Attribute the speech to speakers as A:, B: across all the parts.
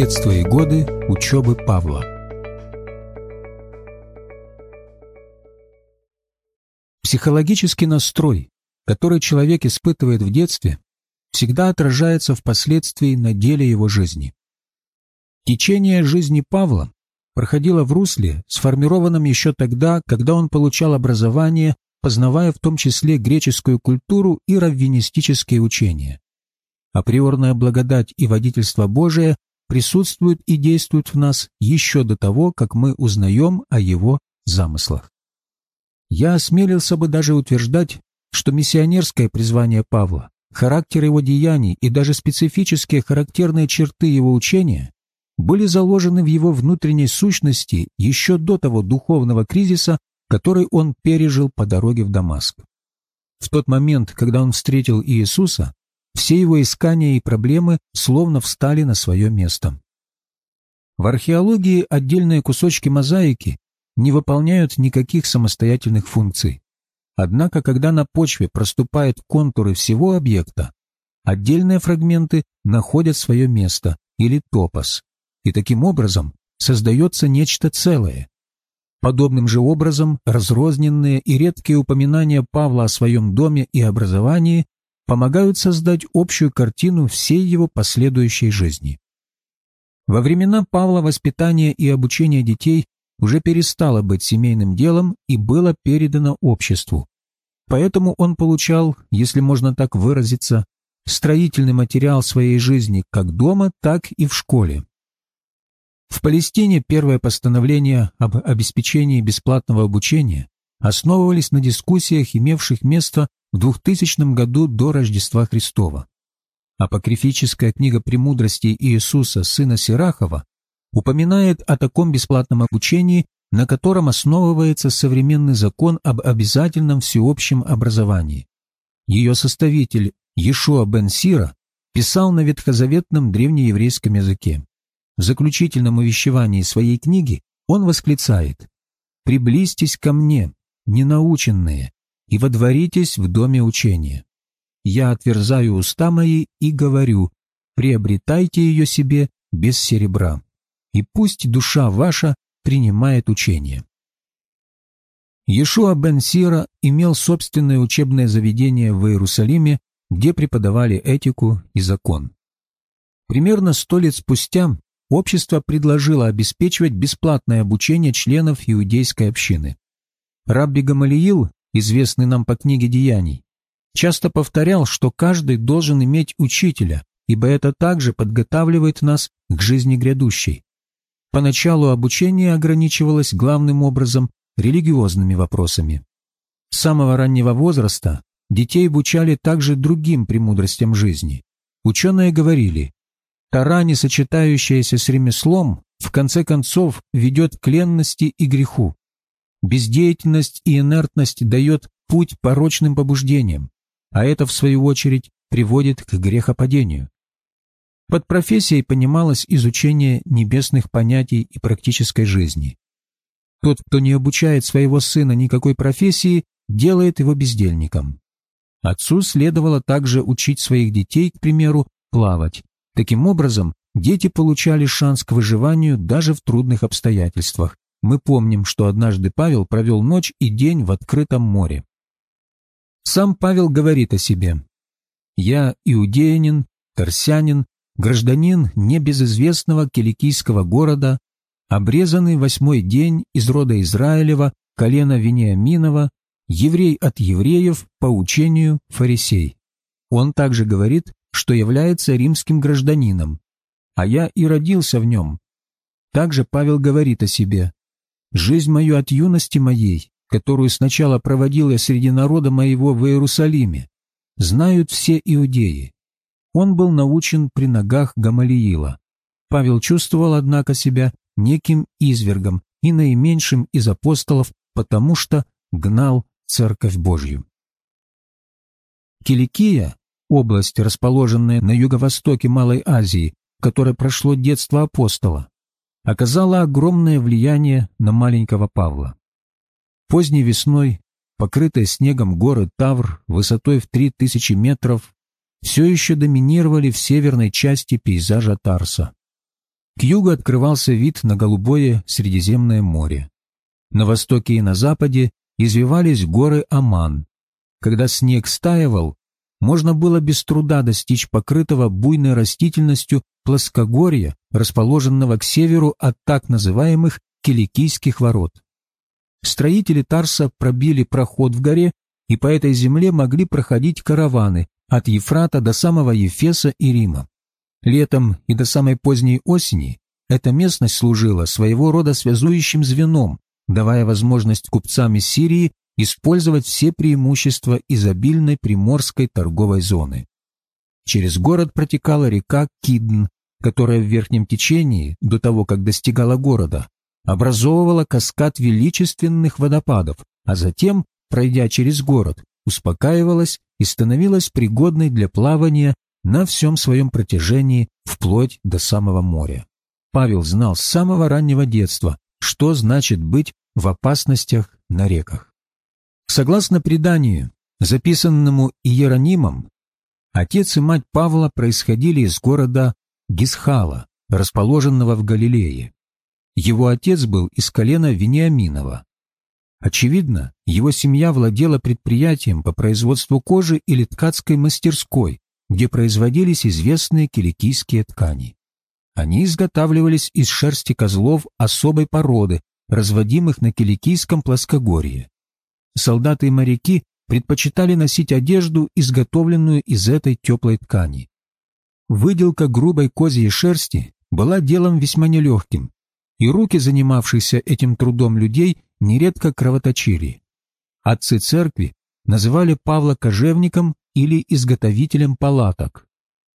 A: Детство и годы учебы Павла Психологический настрой, который человек испытывает в детстве, всегда отражается впоследствии на деле его жизни. Течение жизни Павла проходило в русле, сформированном еще тогда, когда он получал образование, познавая в том числе греческую культуру и раввинистические учения. Априорная благодать и водительство Божие присутствуют и действуют в нас еще до того, как мы узнаем о его замыслах. Я осмелился бы даже утверждать, что миссионерское призвание Павла, характер его деяний и даже специфические характерные черты его учения были заложены в его внутренней сущности еще до того духовного кризиса, который он пережил по дороге в Дамаск. В тот момент, когда он встретил Иисуса, все его искания и проблемы словно встали на свое место. В археологии отдельные кусочки мозаики не выполняют никаких самостоятельных функций. Однако, когда на почве проступают контуры всего объекта, отдельные фрагменты находят свое место или топос, и таким образом создается нечто целое. Подобным же образом разрозненные и редкие упоминания Павла о своем доме и образовании помогают создать общую картину всей его последующей жизни. Во времена Павла воспитание и обучение детей уже перестало быть семейным делом и было передано обществу. Поэтому он получал, если можно так выразиться, строительный материал своей жизни как дома, так и в школе. В Палестине первое постановление об обеспечении бесплатного обучения основывались на дискуссиях, имевших место в 2000 году до Рождества Христова. Апокрифическая книга «Премудрости Иисуса, сына Сирахова» упоминает о таком бесплатном обучении, на котором основывается современный закон об обязательном всеобщем образовании. Ее составитель Ешуа бен Сира писал на ветхозаветном древнееврейском языке. В заключительном увещевании своей книги он восклицает «Приблизьтесь ко мне, ненаученные, и водворитесь в доме учения. Я отверзаю уста мои и говорю, приобретайте ее себе без серебра, и пусть душа ваша принимает учение». Иешуа бен Сира имел собственное учебное заведение в Иерусалиме, где преподавали этику и закон. Примерно сто лет спустя общество предложило обеспечивать бесплатное обучение членов иудейской общины. Рабби Гамалиил, известный нам по книге «Деяний», часто повторял, что каждый должен иметь учителя, ибо это также подготавливает нас к жизни грядущей. Поначалу обучение ограничивалось главным образом религиозными вопросами. С самого раннего возраста детей обучали также другим премудростям жизни. Ученые говорили, Тара, не сочетающаяся с ремеслом, в конце концов ведет к ленности и греху. Бездеятельность и инертность дает путь порочным побуждениям, а это, в свою очередь, приводит к грехопадению. Под профессией понималось изучение небесных понятий и практической жизни. Тот, кто не обучает своего сына никакой профессии, делает его бездельником. Отцу следовало также учить своих детей, к примеру, плавать, Таким образом, дети получали шанс к выживанию даже в трудных обстоятельствах. Мы помним, что однажды Павел провел ночь и день в открытом море. Сам Павел говорит о себе. «Я иудеянин, торсянин, гражданин небезызвестного киликийского города, обрезанный восьмой день из рода Израилева, колена Вениаминова, еврей от евреев по учению фарисей». Он также говорит, что является римским гражданином, а я и родился в нем. Также Павел говорит о себе. «Жизнь мою от юности моей, которую сначала проводил я среди народа моего в Иерусалиме, знают все иудеи». Он был научен при ногах Гамалиила. Павел чувствовал, однако, себя неким извергом и наименьшим из апостолов, потому что гнал Церковь Божью. Киликия область, расположенная на юго-востоке Малой Азии, в которой прошло детство апостола, оказала огромное влияние на маленького Павла. Поздней весной, покрытые снегом горы Тавр высотой в 3000 метров, все еще доминировали в северной части пейзажа Тарса. К югу открывался вид на голубое Средиземное море. На востоке и на западе извивались горы Аман. Когда снег стаивал, можно было без труда достичь покрытого буйной растительностью плоскогорья, расположенного к северу от так называемых Киликийских ворот. Строители Тарса пробили проход в горе, и по этой земле могли проходить караваны от Ефрата до самого Ефеса и Рима. Летом и до самой поздней осени эта местность служила своего рода связующим звеном, давая возможность купцам из Сирии использовать все преимущества изобильной приморской торговой зоны. Через город протекала река Кидн, которая в верхнем течении, до того, как достигала города, образовывала каскад величественных водопадов, а затем, пройдя через город, успокаивалась и становилась пригодной для плавания на всем своем протяжении вплоть до самого моря. Павел знал с самого раннего детства, что значит быть в опасностях на реках. Согласно преданию, записанному Иеронимом, отец и мать Павла происходили из города Гисхала, расположенного в Галилее. Его отец был из колена Вениаминова. Очевидно, его семья владела предприятием по производству кожи или ткацкой мастерской, где производились известные киликийские ткани. Они изготавливались из шерсти козлов особой породы, разводимых на Киликийском плоскогорье. Солдаты и моряки предпочитали носить одежду, изготовленную из этой теплой ткани. Выделка грубой козьей шерсти была делом весьма нелегким, и руки занимавшихся этим трудом людей нередко кровоточили. Отцы церкви называли Павла кожевником или изготовителем палаток.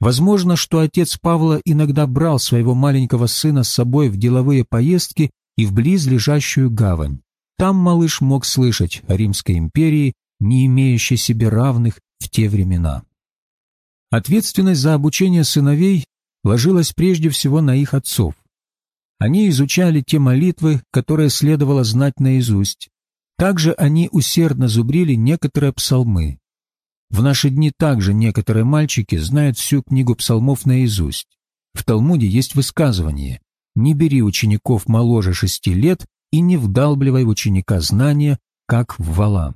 A: Возможно, что отец Павла иногда брал своего маленького сына с собой в деловые поездки и в близлежащую гавань. Там малыш мог слышать о Римской империи, не имеющей себе равных в те времена. Ответственность за обучение сыновей ложилась прежде всего на их отцов. Они изучали те молитвы, которые следовало знать наизусть. Также они усердно зубрили некоторые псалмы. В наши дни также некоторые мальчики знают всю книгу псалмов наизусть. В Талмуде есть высказывание «Не бери учеников моложе шести лет и не вдалбливай в ученика знания, как в вала».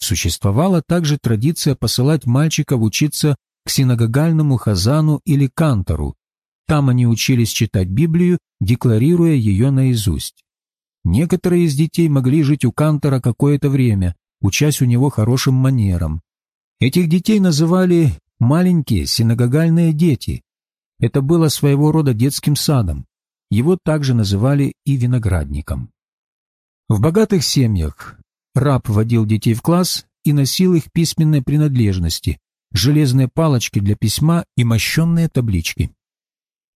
A: Существовала также традиция посылать мальчиков учиться к синагогальному хазану или кантору. Там они учились читать Библию, декларируя ее наизусть. Некоторые из детей могли жить у кантора какое-то время, учась у него хорошим манерам. Этих детей называли «маленькие синагогальные дети». Это было своего рода детским садом. Его также называли и виноградником. В богатых семьях раб водил детей в класс и носил их письменные принадлежности, железные палочки для письма и мощенные таблички.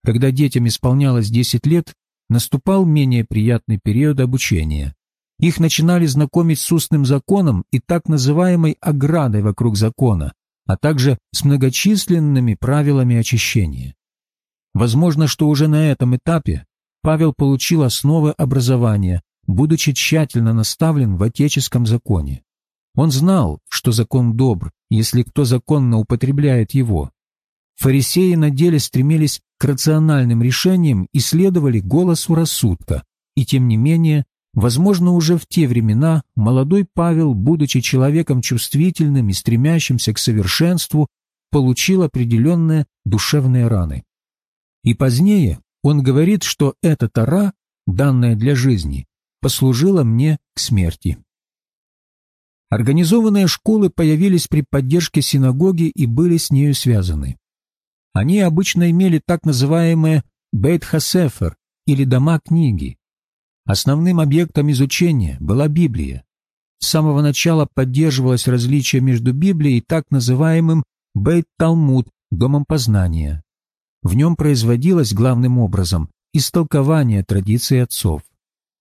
A: Когда детям исполнялось 10 лет, наступал менее приятный период обучения. Их начинали знакомить с устным законом и так называемой оградой вокруг закона, а также с многочисленными правилами очищения. Возможно, что уже на этом этапе Павел получил основы образования, будучи тщательно наставлен в отеческом законе. Он знал, что закон добр, если кто законно употребляет его. Фарисеи на деле стремились к рациональным решениям и следовали голосу рассудка, и тем не менее Возможно, уже в те времена молодой Павел, будучи человеком чувствительным и стремящимся к совершенству, получил определенные душевные раны. И позднее он говорит, что эта тара, данная для жизни, послужила мне к смерти. Организованные школы появились при поддержке синагоги и были с нею связаны. Они обычно имели так называемые бейт-хасефер или дома книги, Основным объектом изучения была Библия. С самого начала поддерживалось различие между Библией и так называемым Бейт-Талмуд, домом познания. В нем производилось главным образом истолкование традиций отцов.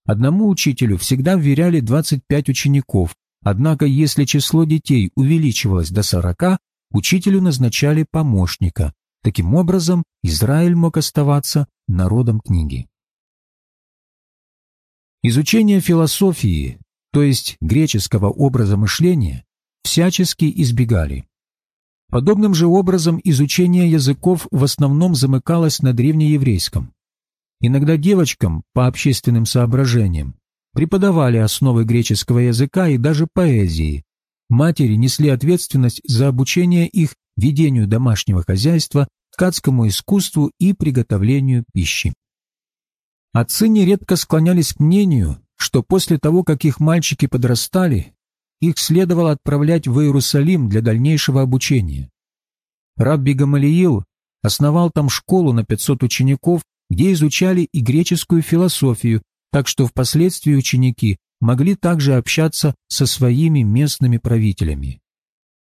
A: Одному учителю всегда вверяли 25 учеников, однако если число детей увеличивалось до 40, учителю назначали помощника. Таким образом, Израиль мог оставаться народом книги. Изучение философии, то есть греческого образа мышления, всячески избегали. Подобным же образом изучение языков в основном замыкалось на древнееврейском. Иногда девочкам, по общественным соображениям, преподавали основы греческого языка и даже поэзии. Матери несли ответственность за обучение их ведению домашнего хозяйства, ткацкому искусству и приготовлению пищи. Отцы нередко склонялись к мнению, что после того, как их мальчики подрастали, их следовало отправлять в Иерусалим для дальнейшего обучения. Рабби Гамалиил основал там школу на 500 учеников, где изучали и греческую философию, так что впоследствии ученики могли также общаться со своими местными правителями.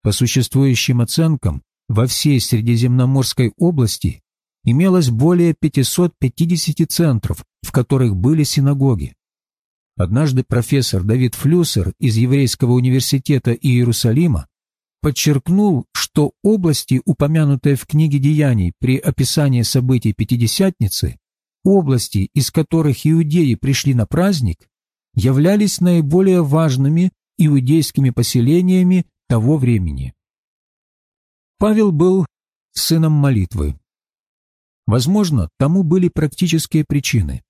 A: По существующим оценкам, во всей Средиземноморской области имелось более 550 центров, в которых были синагоги. Однажды профессор Давид Флюсер из Еврейского университета Иерусалима подчеркнул, что области, упомянутые в книге Деяний при описании событий Пятидесятницы, области, из которых иудеи пришли на праздник, являлись наиболее важными иудейскими поселениями того времени. Павел был сыном молитвы. Возможно, тому были практические причины.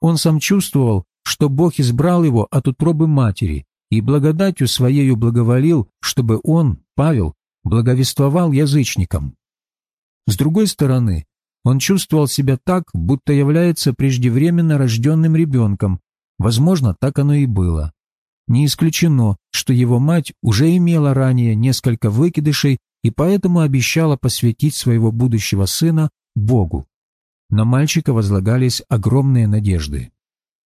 A: Он сам чувствовал, что Бог избрал его от утробы матери и благодатью своею благоволил, чтобы он, Павел, благовествовал язычникам. С другой стороны, он чувствовал себя так, будто является преждевременно рожденным ребенком. Возможно, так оно и было. Не исключено, что его мать уже имела ранее несколько выкидышей и поэтому обещала посвятить своего будущего сына Богу. На мальчика возлагались огромные надежды.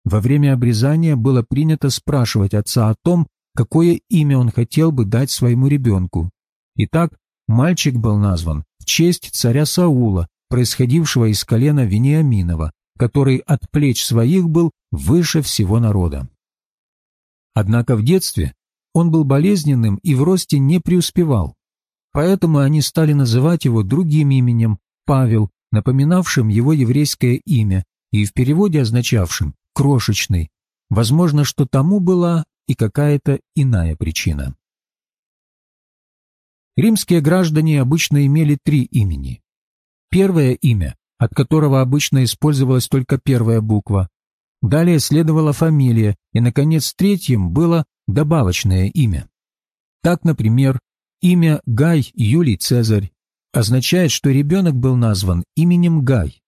A: Во время обрезания было принято спрашивать отца о том, какое имя он хотел бы дать своему ребенку. Итак, мальчик был назван в честь царя Саула, происходившего из колена Вениаминова, который от плеч своих был выше всего народа. Однако в детстве он был болезненным и в росте не преуспевал. Поэтому они стали называть его другим именем Павел, напоминавшим его еврейское имя и в переводе означавшим крошечный. Возможно, что тому была и какая-то иная причина. Римские граждане обычно имели три имени. Первое имя, от которого обычно использовалась только первая буква. Далее следовала фамилия, и, наконец, третьим было добавочное имя. Так, например, имя Гай Юлий Цезарь означает, что ребенок был назван именем Гай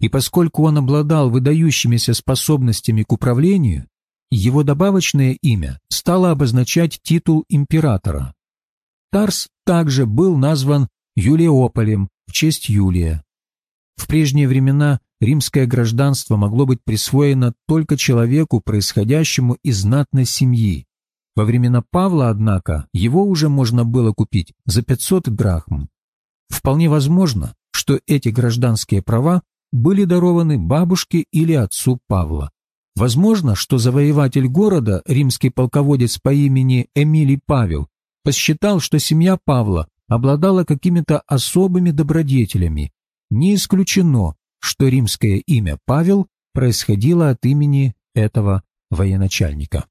A: и поскольку он обладал выдающимися способностями к управлению, его добавочное имя стало обозначать титул императора. Тарс также был назван Юлиополем в честь Юлия. В прежние времена римское гражданство могло быть присвоено только человеку, происходящему из знатной семьи. Во времена Павла, однако, его уже можно было купить за 500 драхм. Вполне возможно, что эти гражданские права были дарованы бабушке или отцу Павла. Возможно, что завоеватель города, римский полководец по имени Эмилий Павел, посчитал, что семья Павла обладала какими-то особыми добродетелями. Не исключено, что римское имя Павел происходило от имени этого военачальника.